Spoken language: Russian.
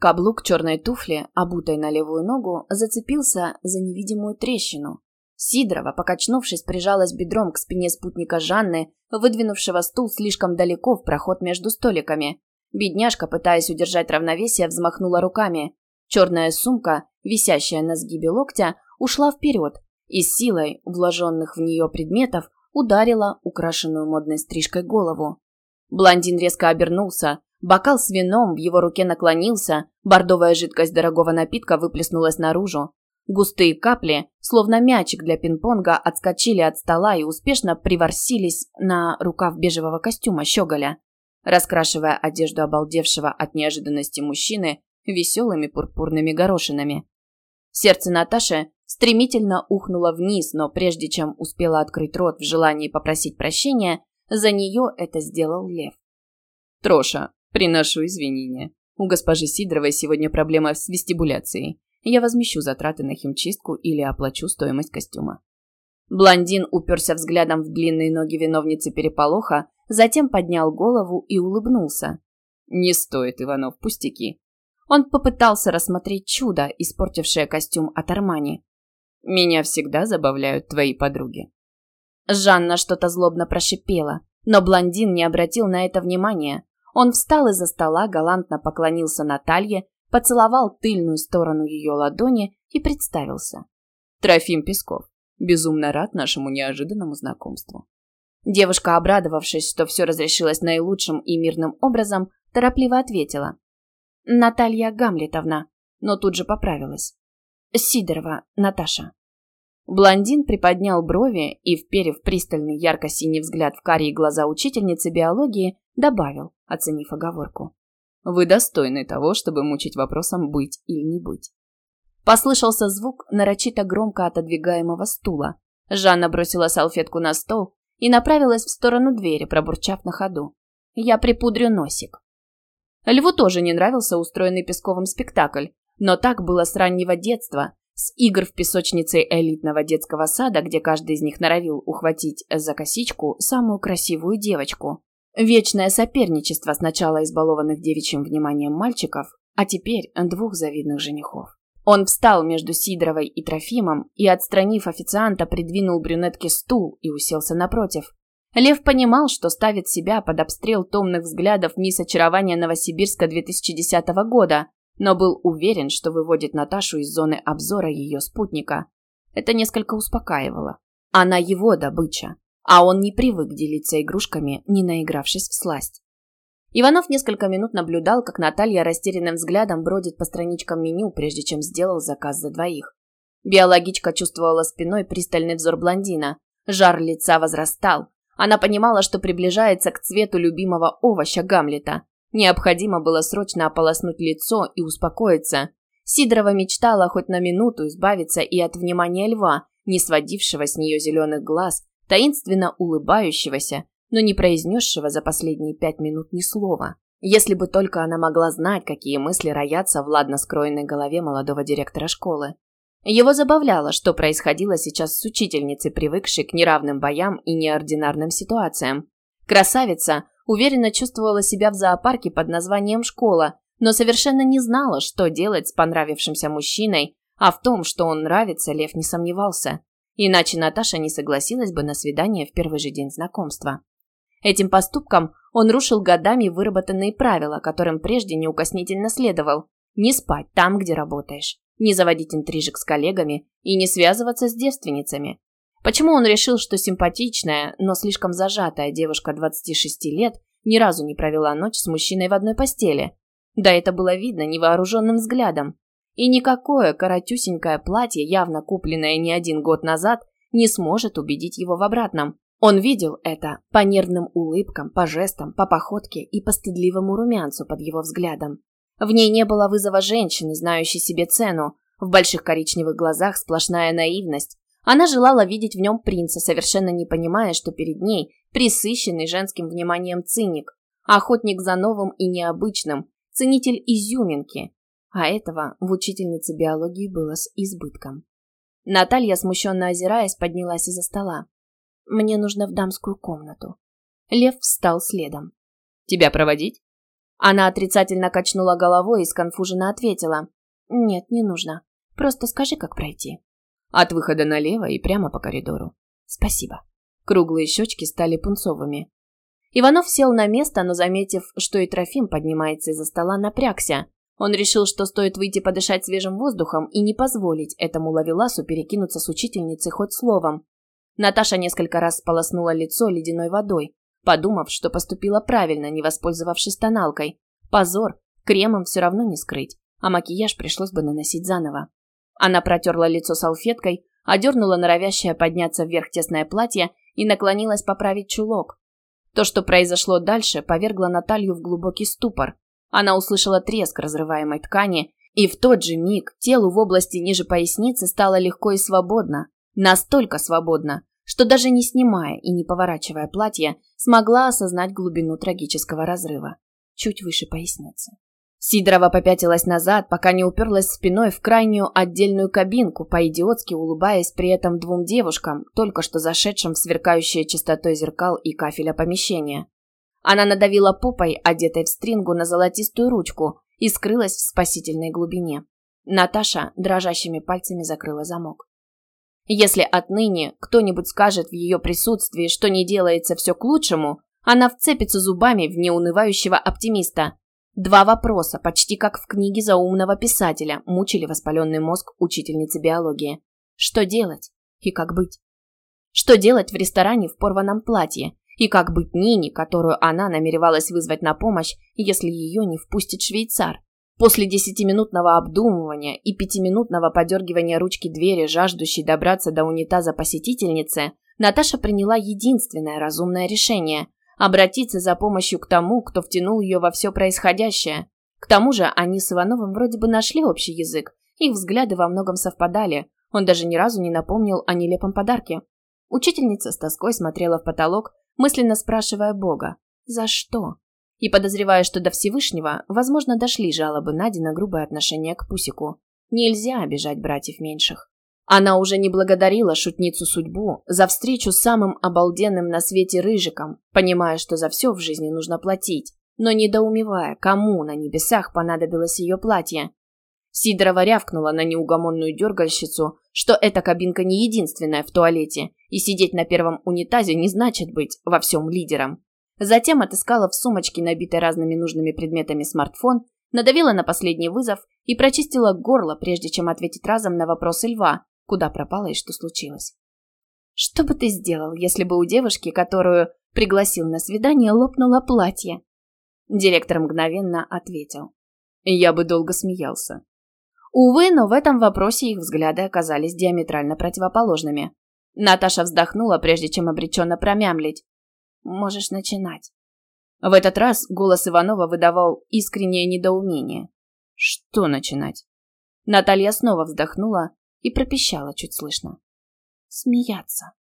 Каблук черной туфли, обутой на левую ногу, зацепился за невидимую трещину. Сидорова, покачнувшись, прижалась бедром к спине спутника Жанны, выдвинувшего стул слишком далеко в проход между столиками. Бедняжка, пытаясь удержать равновесие, взмахнула руками. Черная сумка, висящая на сгибе локтя, ушла вперед и с силой вложенных в нее предметов ударила украшенную модной стрижкой голову. Блондин резко обернулся, бокал с вином в его руке наклонился, бордовая жидкость дорогого напитка выплеснулась наружу. Густые капли, словно мячик для пинг-понга, отскочили от стола и успешно приворсились на рукав бежевого костюма щеголя, раскрашивая одежду обалдевшего от неожиданности мужчины веселыми пурпурными горошинами. Сердце Наташи стремительно ухнуло вниз, но прежде чем успела открыть рот в желании попросить прощения, за нее это сделал Лев. «Троша, приношу извинения. У госпожи Сидоровой сегодня проблема с вестибуляцией. Я возмещу затраты на химчистку или оплачу стоимость костюма». Блондин уперся взглядом в длинные ноги виновницы переполоха, затем поднял голову и улыбнулся. «Не стоит, Иванов, пустяки. Он попытался рассмотреть чудо, испортившее костюм от Армани. «Меня всегда забавляют твои подруги». Жанна что-то злобно прошипела, но блондин не обратил на это внимания. Он встал из-за стола, галантно поклонился Наталье, поцеловал тыльную сторону ее ладони и представился. «Трофим Песков. Безумно рад нашему неожиданному знакомству». Девушка, обрадовавшись, что все разрешилось наилучшим и мирным образом, торопливо ответила. Наталья Гамлетовна, но тут же поправилась. Сидорова Наташа. Блондин приподнял брови и, вперев пристальный ярко-синий взгляд в карие глаза учительницы биологии, добавил, оценив оговорку. «Вы достойны того, чтобы мучить вопросом быть или не быть». Послышался звук нарочито громко отодвигаемого стула. Жанна бросила салфетку на стол и направилась в сторону двери, пробурчав на ходу. «Я припудрю носик». Льву тоже не нравился устроенный Песковым спектакль, но так было с раннего детства, с игр в песочнице элитного детского сада, где каждый из них норовил ухватить за косичку самую красивую девочку. Вечное соперничество сначала избалованных девичьим вниманием мальчиков, а теперь двух завидных женихов. Он встал между Сидоровой и Трофимом и, отстранив официанта, придвинул брюнетке стул и уселся напротив. Лев понимал, что ставит себя под обстрел томных взглядов мисс очарования Новосибирска 2010 года, но был уверен, что выводит Наташу из зоны обзора ее спутника. Это несколько успокаивало. Она его добыча, а он не привык делиться игрушками, не наигравшись в сласть. Иванов несколько минут наблюдал, как Наталья растерянным взглядом бродит по страничкам меню, прежде чем сделал заказ за двоих. Биологичка чувствовала спиной пристальный взор блондина. Жар лица возрастал, она понимала, что приближается к цвету любимого овоща Гамлета. Необходимо было срочно ополоснуть лицо и успокоиться. Сидорова мечтала хоть на минуту избавиться и от внимания льва, не сводившего с нее зеленых глаз, таинственно улыбающегося, но не произнесшего за последние пять минут ни слова. Если бы только она могла знать, какие мысли роятся в ладно скроенной голове молодого директора школы. Его забавляло, что происходило сейчас с учительницей, привыкшей к неравным боям и неординарным ситуациям. Красавица уверенно чувствовала себя в зоопарке под названием «школа», но совершенно не знала, что делать с понравившимся мужчиной, а в том, что он нравится, Лев не сомневался. Иначе Наташа не согласилась бы на свидание в первый же день знакомства. Этим поступком он рушил годами выработанные правила, которым прежде неукоснительно следовал. Не спать там, где работаешь не заводить интрижек с коллегами и не связываться с девственницами. Почему он решил, что симпатичная, но слишком зажатая девушка 26 лет ни разу не провела ночь с мужчиной в одной постели? Да это было видно невооруженным взглядом. И никакое коротюсенькое платье, явно купленное не один год назад, не сможет убедить его в обратном. Он видел это по нервным улыбкам, по жестам, по походке и по стыдливому румянцу под его взглядом. В ней не было вызова женщины, знающей себе цену. В больших коричневых глазах сплошная наивность. Она желала видеть в нем принца, совершенно не понимая, что перед ней присыщенный женским вниманием циник, охотник за новым и необычным, ценитель изюминки. А этого в учительнице биологии было с избытком. Наталья, смущенно озираясь, поднялась из-за стола. «Мне нужно в дамскую комнату». Лев встал следом. «Тебя проводить?» Она отрицательно качнула головой и сконфуженно ответила. «Нет, не нужно. Просто скажи, как пройти». От выхода налево и прямо по коридору. «Спасибо». Круглые щечки стали пунцовыми. Иванов сел на место, но, заметив, что и Трофим поднимается из-за стола, напрягся. Он решил, что стоит выйти подышать свежим воздухом и не позволить этому лавеласу перекинуться с учительницей хоть словом. Наташа несколько раз сполоснула лицо ледяной водой, подумав, что поступила правильно, не воспользовавшись тоналкой. Позор, кремом все равно не скрыть, а макияж пришлось бы наносить заново. Она протерла лицо салфеткой, одернула норовящее подняться вверх тесное платье и наклонилась поправить чулок. То, что произошло дальше, повергло Наталью в глубокий ступор. Она услышала треск разрываемой ткани, и в тот же миг телу в области ниже поясницы стало легко и свободно. Настолько свободно, что даже не снимая и не поворачивая платье, смогла осознать глубину трагического разрыва. Чуть выше поясницы. Сидорова попятилась назад, пока не уперлась спиной в крайнюю отдельную кабинку, по-идиотски улыбаясь при этом двум девушкам, только что зашедшим в сверкающее чистотой зеркал и кафеля помещения. Она надавила попой, одетой в стрингу, на золотистую ручку и скрылась в спасительной глубине. Наташа дрожащими пальцами закрыла замок. Если отныне кто-нибудь скажет в ее присутствии, что не делается все к лучшему, она вцепится зубами в неунывающего оптимиста. Два вопроса, почти как в книге заумного писателя, мучили воспаленный мозг учительницы биологии. Что делать и как быть? Что делать в ресторане в порванном платье? И как быть Нине, которую она намеревалась вызвать на помощь, если ее не впустит швейцар? После десятиминутного обдумывания и пятиминутного подергивания ручки двери, жаждущей добраться до унитаза посетительницы, Наташа приняла единственное разумное решение – обратиться за помощью к тому, кто втянул ее во все происходящее. К тому же они с Ивановым вроде бы нашли общий язык, их взгляды во многом совпадали, он даже ни разу не напомнил о нелепом подарке. Учительница с тоской смотрела в потолок, мысленно спрашивая Бога «За что?». И подозревая, что до Всевышнего, возможно, дошли жалобы Нади на грубое отношение к Пусику. Нельзя обижать братьев меньших. Она уже не благодарила шутницу судьбу за встречу с самым обалденным на свете рыжиком, понимая, что за все в жизни нужно платить, но недоумевая, кому на небесах понадобилось ее платье. Сидорова рявкнула на неугомонную дергальщицу, что эта кабинка не единственная в туалете, и сидеть на первом унитазе не значит быть во всем лидером. Затем отыскала в сумочке, набитой разными нужными предметами, смартфон, надавила на последний вызов и прочистила горло, прежде чем ответить разом на вопросы льва, куда пропала и что случилось. «Что бы ты сделал, если бы у девушки, которую пригласил на свидание, лопнуло платье?» Директор мгновенно ответил. «Я бы долго смеялся». Увы, но в этом вопросе их взгляды оказались диаметрально противоположными. Наташа вздохнула, прежде чем обреченно промямлить. Можешь начинать. В этот раз голос Иванова выдавал искреннее недоумение. Что начинать? Наталья снова вздохнула и пропищала чуть слышно. Смеяться.